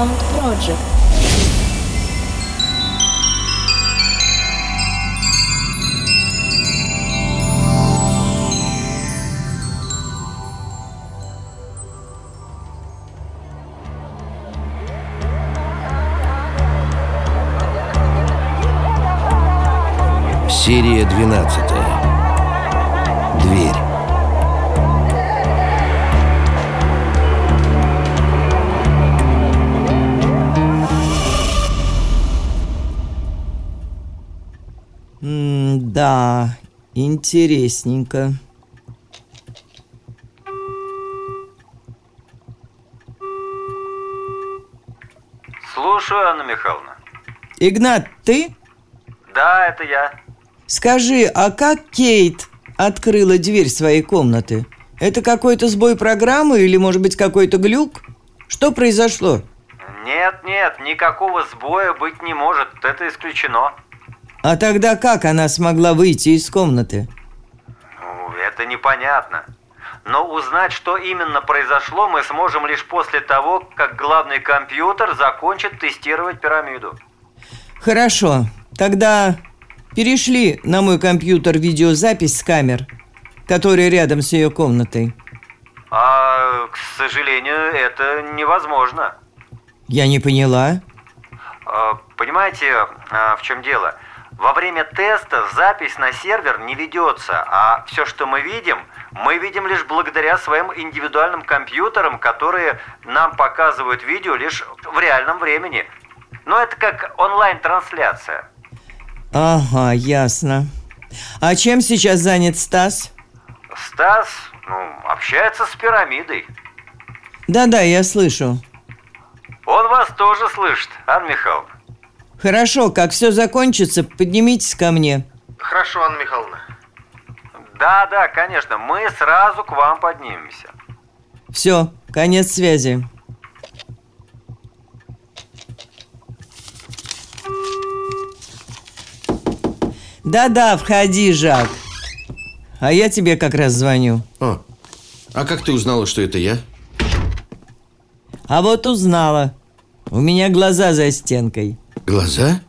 Sound Project. Серия 12. Интересненько. Слушаю, Анна Михайловна. Игнат, ты? Да, это я. Скажи, а как Кейт открыла дверь своей комнаты? Это какой-то сбой программы или, может быть, какой-то глюк? Что произошло? Нет, нет, никакого сбоя быть не может, это исключено. А тогда как она смогла выйти из комнаты? Ну, это непонятно. Но узнать, что именно произошло, мы сможем лишь после того, как главный компьютер закончит тестировать пирамиду. Хорошо, тогда перешли на мой компьютер видеозапись с камер, которые рядом с ее комнатой. А, к сожалению, это невозможно. Я не поняла. А, Понимаете, а, в чем дело? Во время теста запись на сервер не ведется, а все, что мы видим, мы видим лишь благодаря своим индивидуальным компьютерам, которые нам показывают видео лишь в реальном времени. Но это как онлайн-трансляция. Ага, ясно. А чем сейчас занят Стас? Стас, ну, общается с пирамидой. Да-да, я слышу. Он вас тоже слышит, Анна Михайловна. Хорошо, как все закончится, поднимитесь ко мне. Хорошо, Анна Михайловна. Да, да, конечно, мы сразу к вам поднимемся. Все, конец связи. Да-да, входи, Жак. А я тебе как раз звоню. О, а как ты узнала, что это я? А вот узнала. У меня глаза за стенкой. Глаза?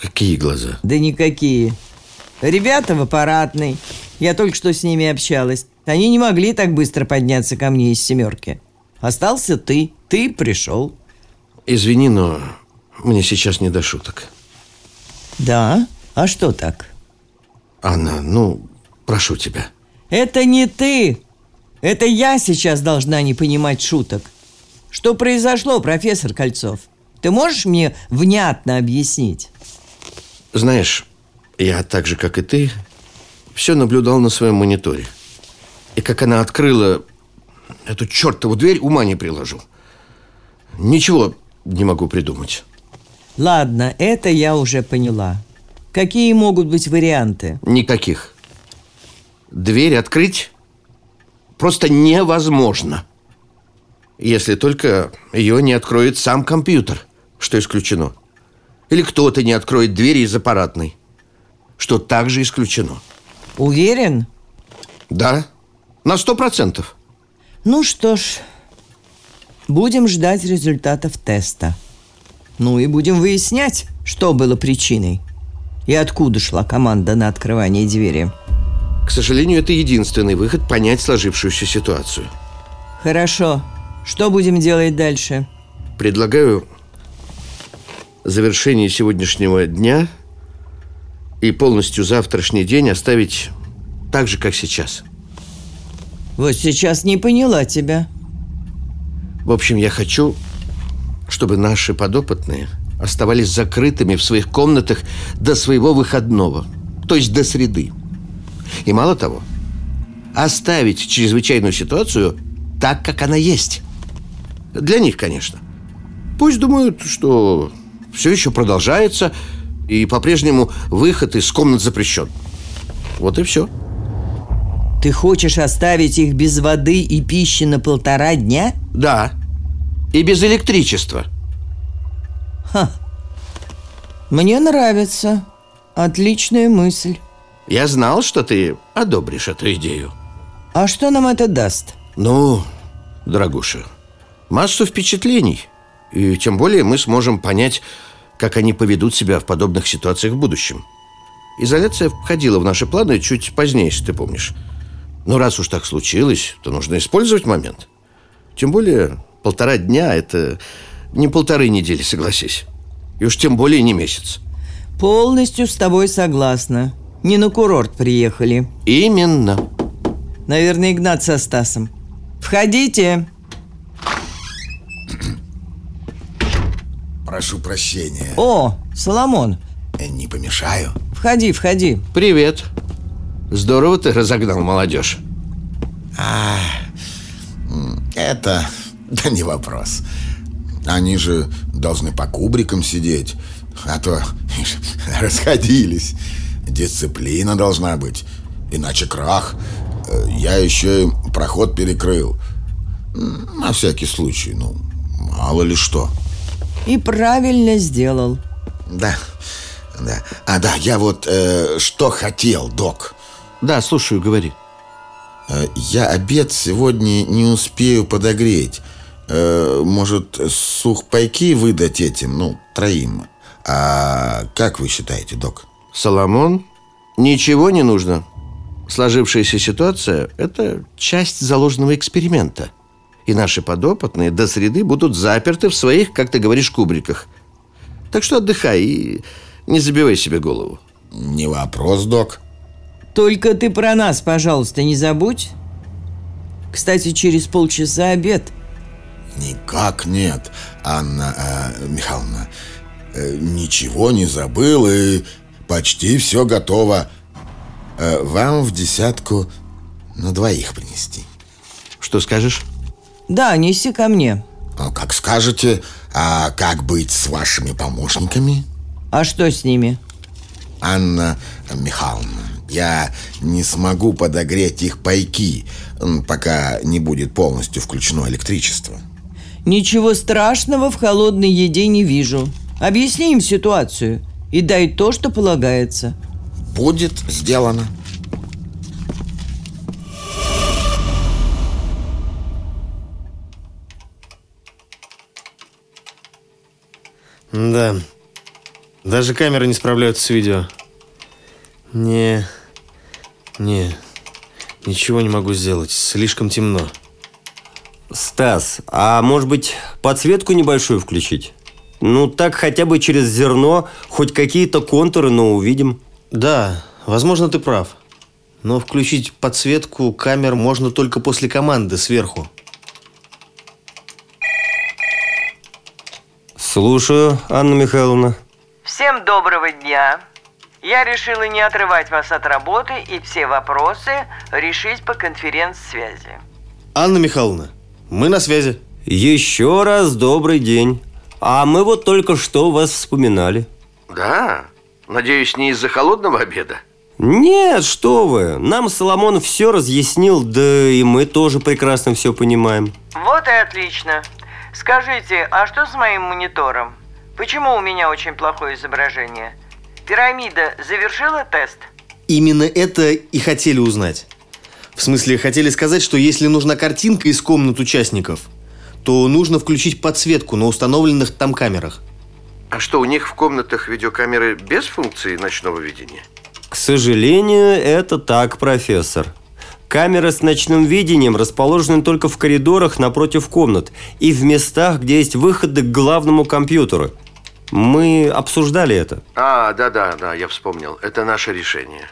Какие глаза? Да никакие. Ребята в аппаратной. Я только что с ними общалась. Они не могли так быстро подняться ко мне из семерки. Остался ты. Ты пришел. Извини, но мне сейчас не до шуток. Да? А что так? Анна, ну, прошу тебя. Это не ты. Это я сейчас должна не понимать шуток. Что произошло, профессор Кольцов? Ты можешь мне внятно объяснить? Знаешь, я так же, как и ты, все наблюдал на своем мониторе. И как она открыла эту чертову дверь, ума не приложу. Ничего не могу придумать. Ладно, это я уже поняла. Какие могут быть варианты? Никаких. Дверь открыть просто невозможно. Если только ее не откроет сам компьютер, что исключено. Или кто-то не откроет двери из аппаратной, что также исключено. Уверен? Да, на сто процентов. Ну что ж, будем ждать результатов теста. Ну и будем выяснять, что было причиной. И откуда шла команда на открывание двери. К сожалению, это единственный выход понять сложившуюся ситуацию. Хорошо. Что будем делать дальше? Предлагаю завершение сегодняшнего дня и полностью завтрашний день оставить так же, как сейчас. Вот сейчас не поняла тебя. В общем, я хочу, чтобы наши подопытные оставались закрытыми в своих комнатах до своего выходного, то есть до среды. И мало того, оставить чрезвычайную ситуацию так, как она есть. Для них, конечно. Пусть думают, что все еще продолжается, и по-прежнему выход из комнат запрещен. Вот и все. Ты хочешь оставить их без воды и пищи на полтора дня? Да. И без электричества. Ха. Мне нравится. Отличная мысль. Я знал, что ты одобришь эту идею. А что нам это даст? Ну, дорогуша, массу впечатлений. И тем более мы сможем понять, как они поведут себя в подобных ситуациях в будущем. Изоляция входила в наши планы чуть позднее, если ты помнишь. Но раз уж так случилось, то нужно использовать момент. Тем более полтора дня – это не полторы недели, согласись. И уж тем более не месяц. Полностью с тобой согласна. Не на курорт приехали. Именно. Наверное, Игнат со Стасом. Входите. Прошу прощения. О, Соломон. Э, Не помешаю? Входи, входи. Привет. Здорово ты разогнал молодежь. Это да не вопрос. Они же должны по кубрикам сидеть, а то расходились. Дисциплина должна быть, иначе крах. Э, Я еще и проход перекрыл. На всякий случай, ну, мало ли что. И правильно сделал. Да, да. А да, я вот э, что хотел, док. Да, слушаю, говори. Э, Я обед сегодня не успею подогреть. Э, Может, сухпайки выдать этим, ну, троим. А как вы считаете, док? Соломон, ничего не нужно. Сложившаяся ситуация – это часть заложенного эксперимента. И наши подопытные до среды будут заперты в своих, как ты говоришь, кубриках. Так что отдыхай и не забивай себе голову. Не вопрос, док. Только ты про нас, пожалуйста, не забудь. Кстати, через полчаса обед. Никак нет, Анна э, Михайловна. Э, ничего не забыл и почти все готово. Э, вам в десятку на двоих принести. Что скажешь? Да, неси ко мне. Ну, как скажете, а как быть с вашими помощниками? А что с ними? Анна Михайловна, я не смогу подогреть их пайки, пока не будет полностью включено электричество. Ничего страшного в холодной еде не вижу. Объясни им ситуацию и дай то, что полагается. Будет сделано. Да. Даже камеры не справляются с видео. Не. Не. Ничего не могу сделать. Слишком темно. Стас, а может быть подсветку небольшую включить? Ну так хотя бы через зерно хоть какие-то контуры, но увидим. Да, возможно, ты прав. Но включить подсветку камер можно только после команды сверху. Слушаю, Анна Михайловна. Всем доброго дня. Я решила не отрывать вас от работы и все вопросы решить по конференц-связи. Анна Михайловна, мы на связи. Еще раз добрый день. А мы вот только что вас вспоминали. Да, надеюсь, не из-за холодного обеда. Нет, что вы. Нам Соломон все разъяснил, да и мы тоже прекрасно все понимаем. Вот и отлично. Скажите, а что с моим монитором? Почему у меня очень плохое изображение? Пирамида завершила тест? Именно это и хотели узнать. В смысле, хотели сказать, что если нужна картинка из комнат участников, то нужно включить подсветку на установленных там камерах. А что, у них в комнатах видеокамеры без функции ночного видения? К сожалению, это так, профессор. Камеры с ночным видением расположены только в коридорах напротив комнат и в местах, где есть выходы к главному компьютеру. Мы обсуждали это. А, да-да, да, я вспомнил. Это наше решение.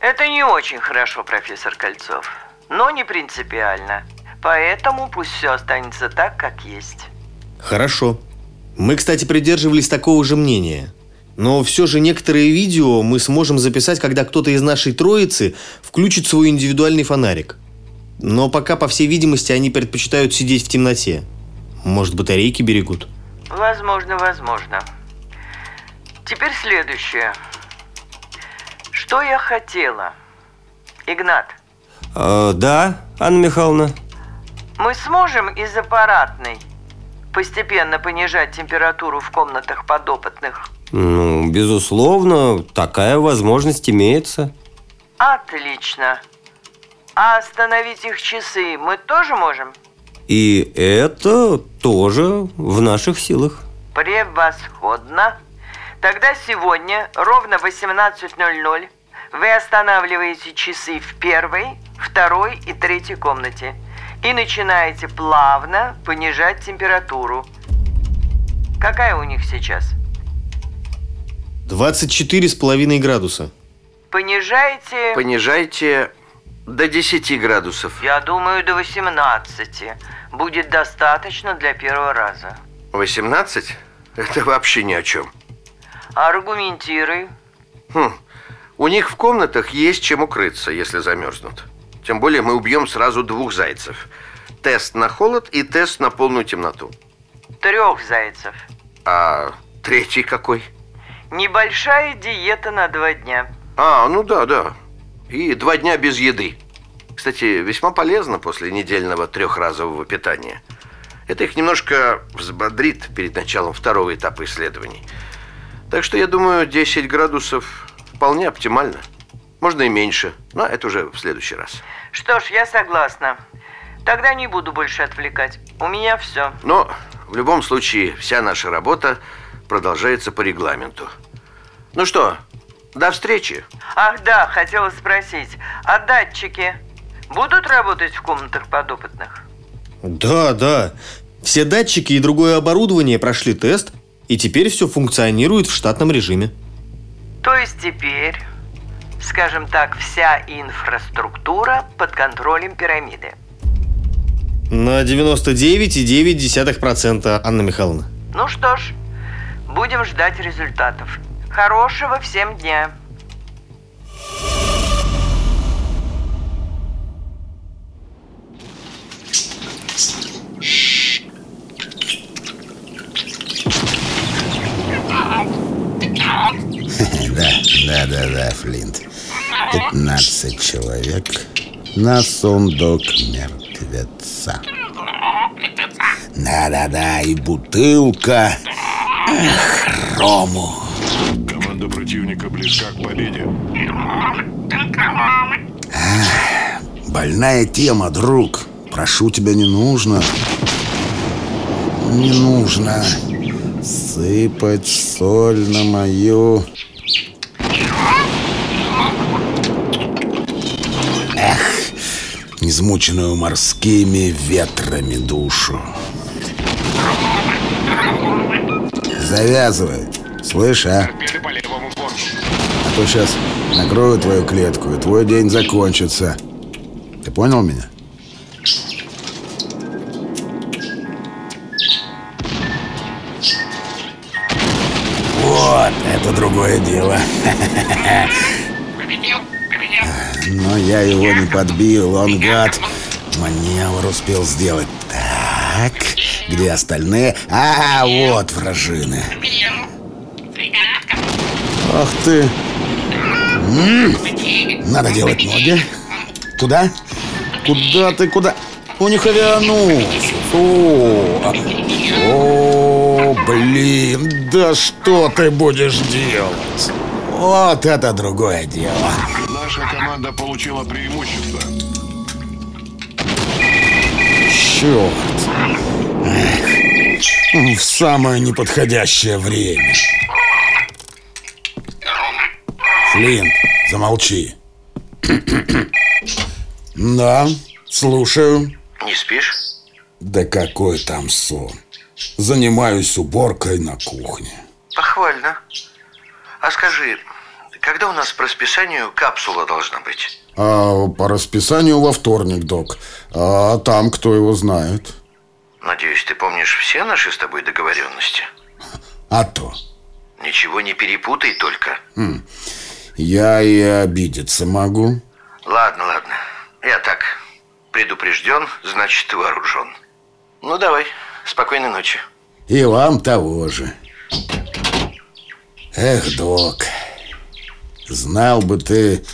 Это не очень хорошо, профессор Кольцов. Но не принципиально. Поэтому пусть все останется так, как есть. Хорошо. Мы, кстати, придерживались такого же мнения. Но все же некоторые видео мы сможем записать, когда кто-то из нашей троицы включит свой индивидуальный фонарик. Но пока, по всей видимости, они предпочитают сидеть в темноте. Может, батарейки берегут. Возможно, возможно. Теперь следующее. Что я хотела? Игнат, Э, да, Анна Михайловна? мы сможем из аппаратной постепенно понижать температуру в комнатах подопытных? Ну, безусловно, такая возможность имеется. Отлично. А остановить их часы мы тоже можем? И это тоже в наших силах. Превосходно. Тогда сегодня ровно в 18.00 вы останавливаете часы в первой, второй и третьей комнате и начинаете плавно понижать температуру. Какая у них сейчас? 24,5 градуса. Понижаете... Понижайте до 10 градусов. Я думаю, до 18. Будет достаточно для первого раза. 18? Это вообще ни о чем. Аргументируй. Хм. У них в комнатах есть чем укрыться, если замерзнут. Тем более мы убьем сразу двух зайцев. Тест на холод и тест на полную темноту. Трех зайцев. А третий какой? Небольшая диета на два дня. А, ну да, да. И два дня без еды. Кстати, весьма полезно после недельного трехразового питания. Это их немножко взбодрит перед началом второго этапа исследований. Так что я думаю, 10 градусов вполне оптимально. Можно и меньше, но это уже в следующий раз. Что ж, я согласна. Тогда не буду больше отвлекать. У меня все. Но в любом случае вся наша работа продолжается по регламенту. Ну что, до встречи. Ах да, хотела спросить. А датчики будут работать в комнатах подопытных? Да, да. Все датчики и другое оборудование прошли тест, и теперь все функционирует в штатном режиме. То есть теперь, скажем так, вся инфраструктура под контролем пирамиды. На 99,9%, Анна Михайловна. Ну что ж, будем ждать результатов. Хорошего всем дня. Да, да, да, да, Флинт. 15 человек на сундук мертвеца. Да-да-да, и бутылка Эх, рому. Команда противника близка к победе. Больная тема, друг. Прошу тебя, не нужно. Не нужно сыпать соль на мою... Эх, измученную морскими ветрами душу. Завязывай. Слышь, а? А то сейчас накрою твою клетку, и твой день закончится. Ты понял меня? Вот, это другое дело. Но я его не подбил, он гад. Маневр успел сделать. Где остальные? А, вот вражины. Ах ты. М, Надо делать ноги. Куда? Куда ты, куда? У них авианос. О, о, блин, да что ты будешь делать? Вот это другое дело. Наша команда получила преимущество. Черт. В самое неподходящее время. Флинт, замолчи. Да, слушаю. Не спишь? Да какой там сон. Занимаюсь уборкой на кухне. Похвально. А скажи, когда у нас по расписанию капсула должна быть? А по расписанию во вторник, док. А там кто его знает? Надеюсь, ты помнишь все наши с тобой договоренности? А то. Ничего не перепутай только. Я и обидеться могу. Ладно, ладно. Я так предупрежден, значит вооружен. Ну давай, спокойной ночи. И вам того же. Эх, док, знал бы ты,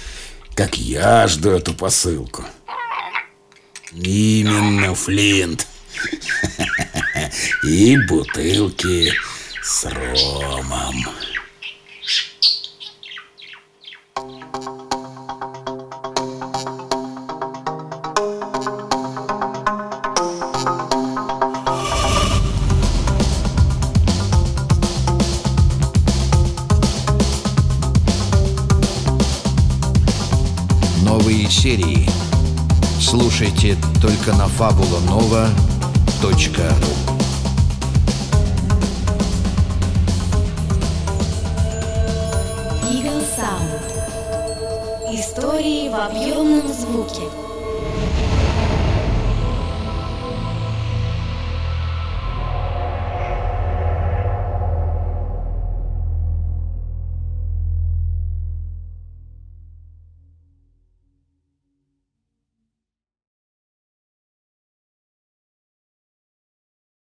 как я жду эту посылку. Именно, Флинт. и бутылки с ромом. Новые серии слушайте только на Фабула Нова Sound. Истории в объемном звуке.